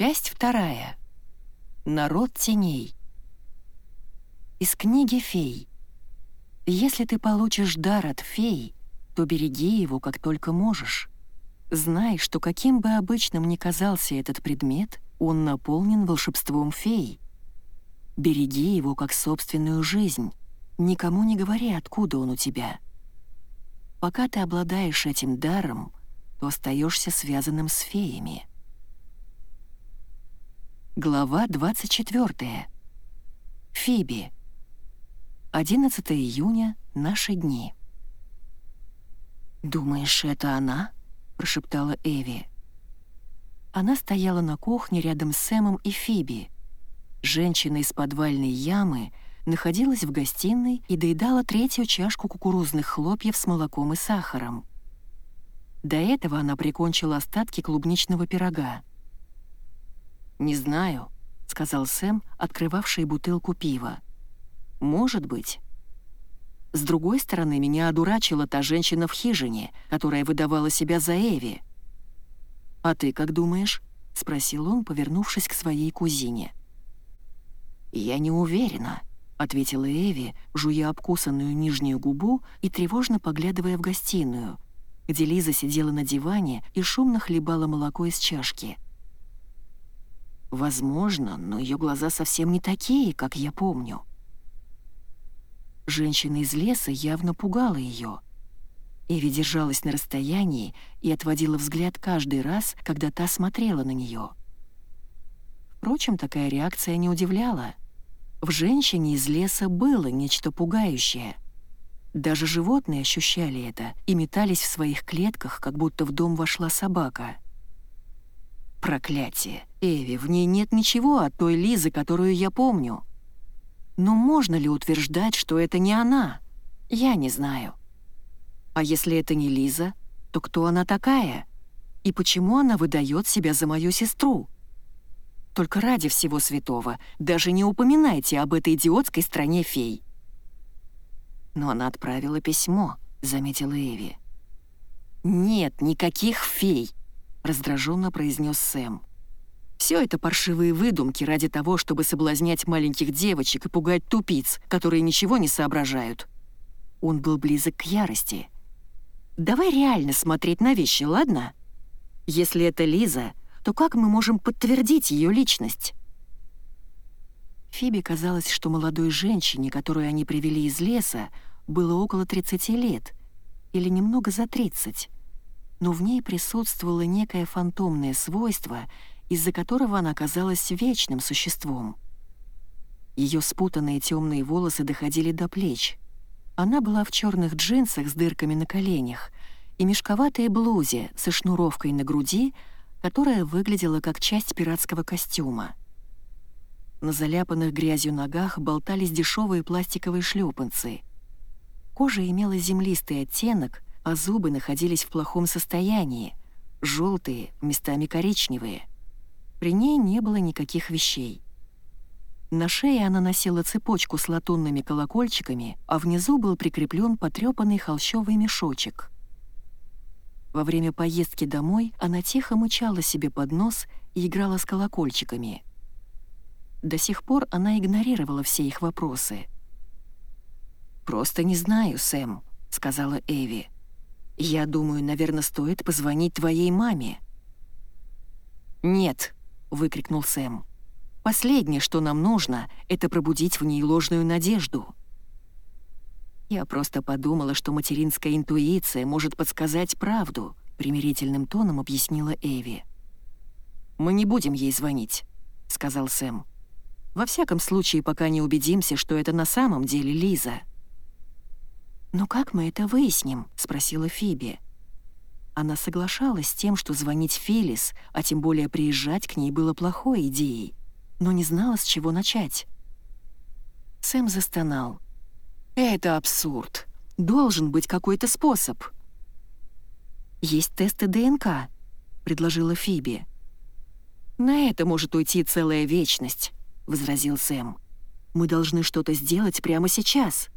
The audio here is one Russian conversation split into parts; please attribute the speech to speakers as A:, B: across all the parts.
A: Часть вторая. Народ теней. Из книги «Фей». Если ты получишь дар от фей, то береги его как только можешь. Знай, что каким бы обычным ни казался этот предмет, он наполнен волшебством фей. Береги его как собственную жизнь. Никому не говори, откуда он у тебя. Пока ты обладаешь этим даром, то остаешься связанным с феями. Глава 24. Фиби. 11 июня. Наши дни. «Думаешь, это она?» — прошептала Эви. Она стояла на кухне рядом с Сэмом и Фиби. Женщина из подвальной ямы находилась в гостиной и доедала третью чашку кукурузных хлопьев с молоком и сахаром. До этого она прикончила остатки клубничного пирога. «Не знаю», — сказал Сэм, открывавший бутылку пива. «Может быть». С другой стороны, меня одурачила та женщина в хижине, которая выдавала себя за Эви. «А ты как думаешь?» — спросил он, повернувшись к своей кузине. «Я не уверена», — ответила Эви, жуя обкусанную нижнюю губу и тревожно поглядывая в гостиную, где Лиза сидела на диване и шумно хлебала молоко из чашки. Возможно, но ее глаза совсем не такие, как я помню. Женщина из леса явно пугала ее. Эви держалась на расстоянии и отводила взгляд каждый раз, когда та смотрела на нее. Впрочем, такая реакция не удивляла. В женщине из леса было нечто пугающее. Даже животные ощущали это и метались в своих клетках, как будто в дом вошла собака — Проклятие. Эви, в ней нет ничего от той Лизы, которую я помню. Но можно ли утверждать, что это не она? Я не знаю. А если это не Лиза, то кто она такая? И почему она выдает себя за мою сестру? Только ради всего святого, даже не упоминайте об этой идиотской стране фей. Но она отправила письмо, заметила Эви. Нет никаких фей раздраженно произнес Сэм. Все это паршивые выдумки ради того, чтобы соблазнять маленьких девочек и пугать тупиц, которые ничего не соображают. Он был близок к ярости. «Давай реально смотреть на вещи, ладно? Если это Лиза, то как мы можем подтвердить ее личность?» Фиби казалось, что молодой женщине, которую они привели из леса, было около 30 лет, или немного за 30 но в ней присутствовало некое фантомное свойство, из-за которого она казалась вечным существом. Ее спутанные темные волосы доходили до плеч. Она была в черных джинсах с дырками на коленях и мешковатой блузе со шнуровкой на груди, которая выглядела как часть пиратского костюма. На заляпанных грязью ногах болтались дешевые пластиковые шлепанцы. Кожа имела землистый оттенок, а зубы находились в плохом состоянии, желтые, местами коричневые. При ней не было никаких вещей. На шее она носила цепочку с латунными колокольчиками, а внизу был прикреплен потрепанный холщовый мешочек. Во время поездки домой она тихо мычала себе под нос и играла с колокольчиками. До сих пор она игнорировала все их вопросы. «Просто не знаю, Сэм», — сказала Эви. «Я думаю, наверное, стоит позвонить твоей маме». «Нет», — выкрикнул Сэм. «Последнее, что нам нужно, это пробудить в ней ложную надежду». «Я просто подумала, что материнская интуиция может подсказать правду», — примирительным тоном объяснила Эви. «Мы не будем ей звонить», — сказал Сэм. «Во всяком случае, пока не убедимся, что это на самом деле Лиза». «Но как мы это выясним?» — спросила Фиби. Она соглашалась с тем, что звонить Фелис, а тем более приезжать к ней было плохой идеей, но не знала, с чего начать. Сэм застонал. «Это абсурд. Должен быть какой-то способ». «Есть тесты ДНК», — предложила Фиби. «На это может уйти целая вечность», — возразил Сэм. «Мы должны что-то сделать прямо сейчас».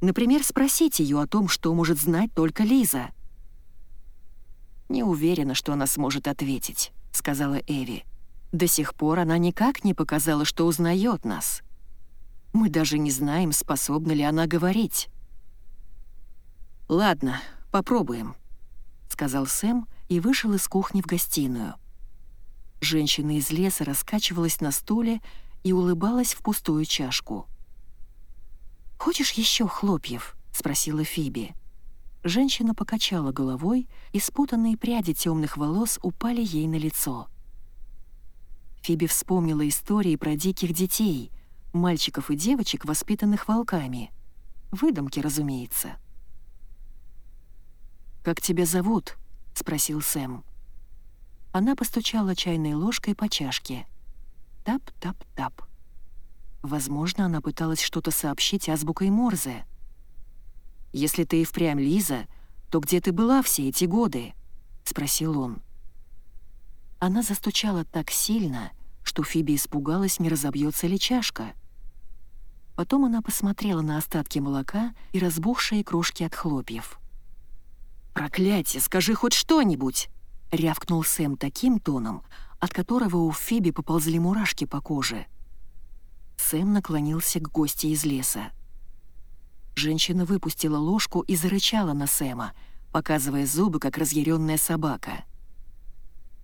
A: Например, спросить ее о том, что может знать только Лиза. «Не уверена, что она сможет ответить», — сказала Эви. До сих пор она никак не показала, что узнает нас. Мы даже не знаем, способна ли она говорить. «Ладно, попробуем», — сказал Сэм и вышел из кухни в гостиную. Женщина из леса раскачивалась на стуле и улыбалась в пустую чашку. «Хочешь еще хлопьев?» — спросила Фиби. Женщина покачала головой, и спутанные пряди темных волос упали ей на лицо. Фиби вспомнила истории про диких детей, мальчиков и девочек, воспитанных волками. Выдумки, разумеется. «Как тебя зовут?» — спросил Сэм. Она постучала чайной ложкой по чашке. Тап-тап-тап. Возможно, она пыталась что-то сообщить азбукой Морзе. «Если ты и впрямь Лиза, то где ты была все эти годы?» — спросил он. Она застучала так сильно, что Фиби испугалась, не разобьется ли чашка. Потом она посмотрела на остатки молока и разбухшие крошки от хлопьев. «Проклятие, скажи хоть что-нибудь!» — рявкнул Сэм таким тоном, от которого у Фиби поползли мурашки по коже. Сэм наклонился к гости из леса. Женщина выпустила ложку и зарычала на Сэма, показывая зубы, как разъяренная собака.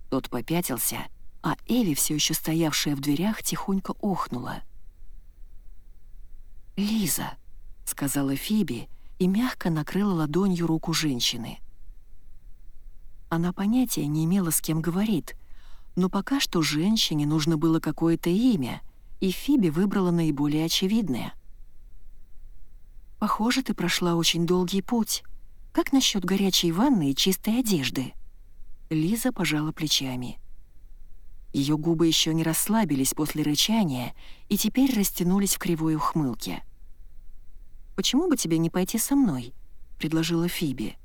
A: Тот попятился, а Эви, все еще стоявшая в дверях, тихонько охнула. «Лиза», — сказала Фиби и мягко накрыла ладонью руку женщины. Она понятия не имела, с кем говорит, но пока что женщине нужно было какое-то имя, и Фиби выбрала наиболее очевидное. «Похоже, ты прошла очень долгий путь. Как насчет горячей ванны и чистой одежды?» Лиза пожала плечами. Ее губы еще не расслабились после рычания и теперь растянулись в кривой ухмылке. «Почему бы тебе не пойти со мной?» — предложила Фиби.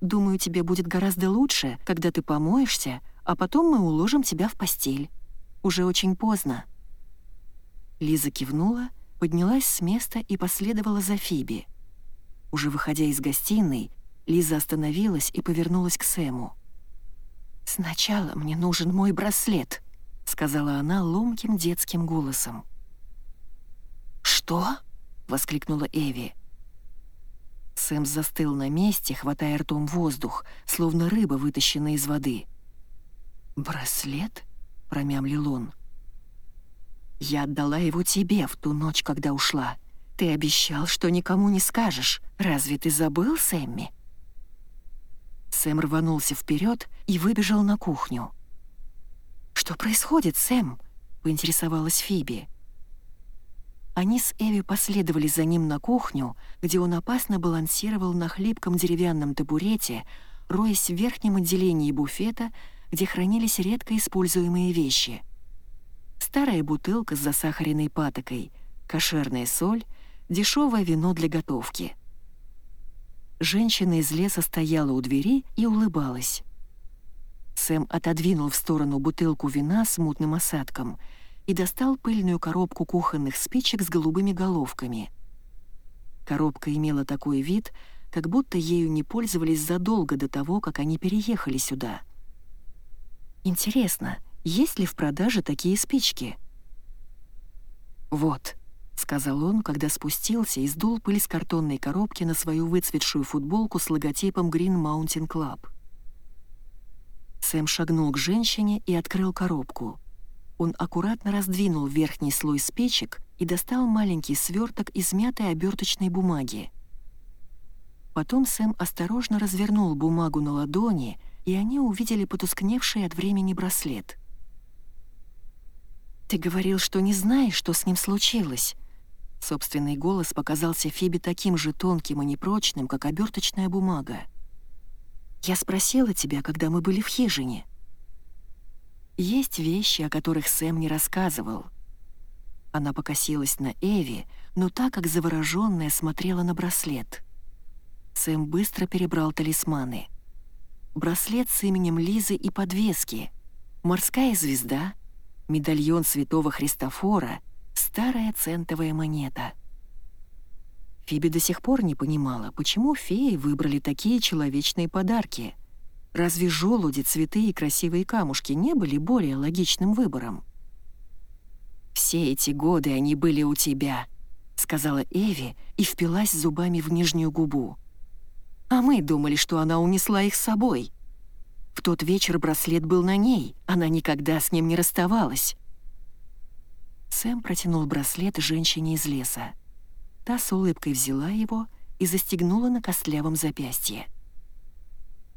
A: «Думаю, тебе будет гораздо лучше, когда ты помоешься, а потом мы уложим тебя в постель. Уже очень поздно». Лиза кивнула, поднялась с места и последовала за Фиби. Уже выходя из гостиной, Лиза остановилась и повернулась к Сэму. «Сначала мне нужен мой браслет», — сказала она ломким детским голосом. «Что?» — воскликнула Эви. Сэм застыл на месте, хватая ртом воздух, словно рыба, вытащенная из воды. «Браслет?» — промямлил он. «Я отдала его тебе в ту ночь, когда ушла. Ты обещал, что никому не скажешь. Разве ты забыл, Сэмми?» Сэм рванулся вперед и выбежал на кухню. «Что происходит, Сэм?» — поинтересовалась Фиби. Они с Эви последовали за ним на кухню, где он опасно балансировал на хлипком деревянном табурете, роясь в верхнем отделении буфета, где хранились редко используемые вещи. Старая бутылка с засахаренной патокой, кошерная соль, дешевое вино для готовки — Женщина из леса стояла у двери и улыбалась. Сэм отодвинул в сторону бутылку вина с мутным осадком и достал пыльную коробку кухонных спичек с голубыми головками. Коробка имела такой вид, как будто ею не пользовались задолго до того, как они переехали сюда. Интересно, есть ли в продаже такие спички? «Вот», — сказал он, когда спустился и сдул пыль с картонной коробки на свою выцветшую футболку с логотипом Green Mountain Club. Сэм шагнул к женщине и открыл коробку. Он аккуратно раздвинул верхний слой спичек и достал маленький сверток из мятой оберточной бумаги. Потом Сэм осторожно развернул бумагу на ладони, и они увидели потускневший от времени браслет. «Ты говорил, что не знаешь, что с ним случилось», Собственный голос показался Фиби таким же тонким и непрочным, как оберточная бумага. «Я спросила тебя, когда мы были в хижине». Есть вещи, о которых Сэм не рассказывал. Она покосилась на Эви, но так как заворожённая смотрела на браслет. Сэм быстро перебрал талисманы. Браслет с именем Лизы и подвески, морская звезда, медальон святого Христофора — старая центовая монета. Фиби до сих пор не понимала, почему феи выбрали такие человечные подарки. Разве желуди, цветы и красивые камушки не были более логичным выбором? «Все эти годы они были у тебя», — сказала Эви и впилась зубами в нижнюю губу. «А мы думали, что она унесла их с собой. В тот вечер браслет был на ней, она никогда с ним не расставалась». Сэм протянул браслет женщине из леса. Та с улыбкой взяла его и застегнула на костлявом запястье.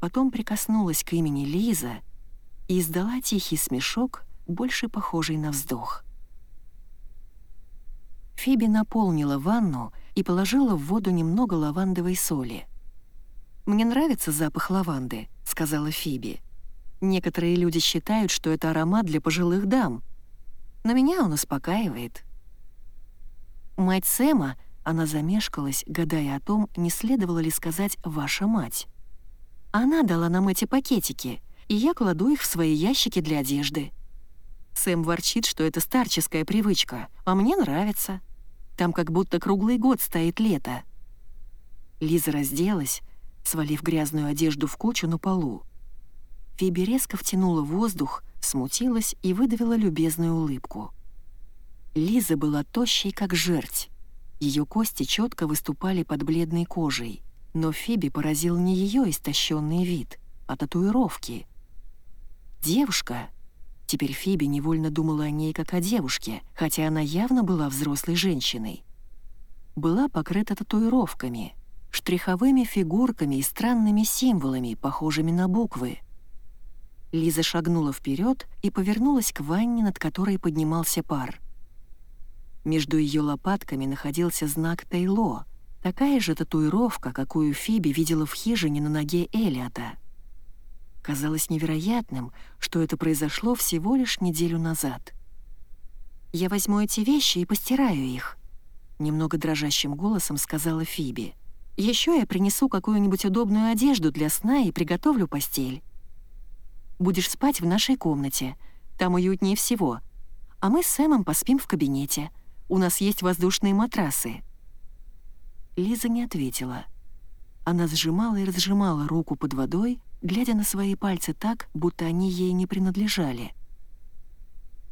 A: Потом прикоснулась к имени Лиза и издала тихий смешок, больше похожий на вздох. Фиби наполнила ванну и положила в воду немного лавандовой соли. «Мне нравится запах лаванды», — сказала Фиби. «Некоторые люди считают, что это аромат для пожилых дам. Но меня он успокаивает». Мать Сэма, она замешкалась, гадая о том, не следовало ли сказать «ваша мать». Она дала нам эти пакетики, и я кладу их в свои ящики для одежды. Сэм ворчит, что это старческая привычка, а мне нравится. Там как будто круглый год стоит лето. Лиза разделась, свалив грязную одежду в кучу на полу. Фиби резко втянула воздух, смутилась и выдавила любезную улыбку. Лиза была тощей, как жерть. Ее кости четко выступали под бледной кожей, но Фиби поразил не ее истощенный вид, а татуировки. Девушка, Теперь Фиби невольно думала о ней как о девушке, хотя она явно была взрослой женщиной. Была покрыта татуировками, штриховыми фигурками и странными символами, похожими на буквы. Лиза шагнула вперед и повернулась к ванне, над которой поднимался пар. Между ее лопатками находился знак Тейло, такая же татуировка, какую Фиби видела в хижине на ноге Элиота. Казалось невероятным, что это произошло всего лишь неделю назад. «Я возьму эти вещи и постираю их», — немного дрожащим голосом сказала Фиби. «Еще я принесу какую-нибудь удобную одежду для сна и приготовлю постель. Будешь спать в нашей комнате, там уютнее всего, а мы с Сэмом поспим в кабинете. У нас есть воздушные матрасы». Лиза не ответила. Она сжимала и разжимала руку под водой, глядя на свои пальцы так, будто они ей не принадлежали.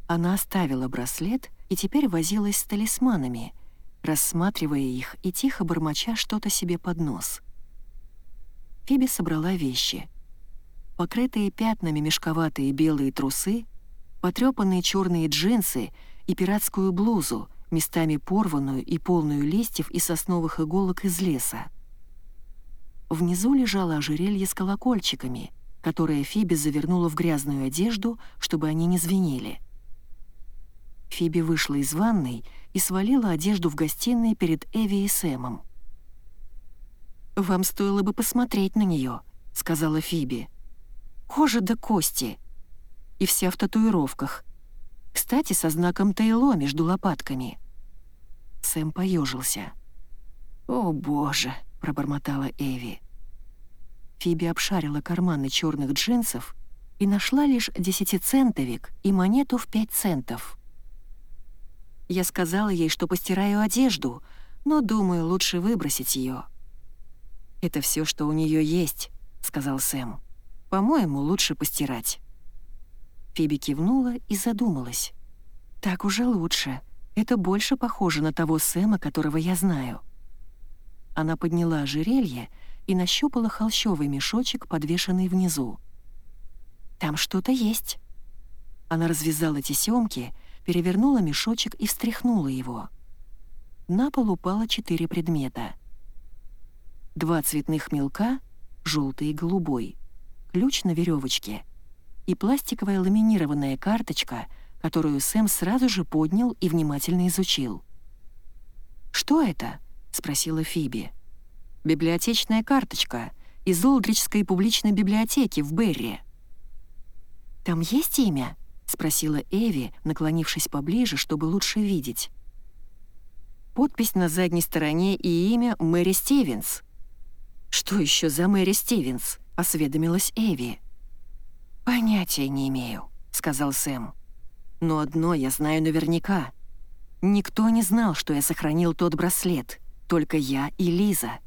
A: Она оставила браслет и теперь возилась с талисманами, рассматривая их и тихо бормоча что-то себе под нос. Фиби собрала вещи. Покрытые пятнами мешковатые белые трусы, потрёпанные черные джинсы и пиратскую блузу, местами порванную и полную листьев и сосновых иголок из леса. Внизу лежало ожерелье с колокольчиками, которое Фиби завернула в грязную одежду, чтобы они не звенели. Фиби вышла из ванной и свалила одежду в гостиной перед Эви и Сэмом. «Вам стоило бы посмотреть на нее», — сказала Фиби. «Кожа до кости. И вся в татуировках. Кстати, со знаком Тейло между лопатками». Сэм поежился. «О, боже!» — пробормотала Эви. Фиби обшарила карманы черных джинсов и нашла лишь десятицентовик и монету в пять центов. Я сказала ей, что постираю одежду, но, думаю, лучше выбросить ее. «Это все, что у нее есть», — сказал Сэм. «По-моему, лучше постирать». Фиби кивнула и задумалась. «Так уже лучше. Это больше похоже на того Сэма, которого я знаю». Она подняла ожерелье и нащупала холщовый мешочек, подвешенный внизу. «Там что-то есть». Она развязала тесемки, перевернула мешочек и встряхнула его. На пол упало четыре предмета. Два цветных мелка, желтый и голубой, ключ на веревочке и пластиковая ламинированная карточка, которую Сэм сразу же поднял и внимательно изучил. «Что это?» — спросила Фиби. «Библиотечная карточка из Олдриджской публичной библиотеки в Берри». «Там есть имя?» — спросила Эви, наклонившись поближе, чтобы лучше видеть. Подпись на задней стороне и имя Мэри Стивенс. «Что еще за Мэри Стивенс?» — осведомилась Эви. «Понятия не имею», — сказал Сэм. «Но одно я знаю наверняка. Никто не знал, что я сохранил тот браслет. Только я и Лиза.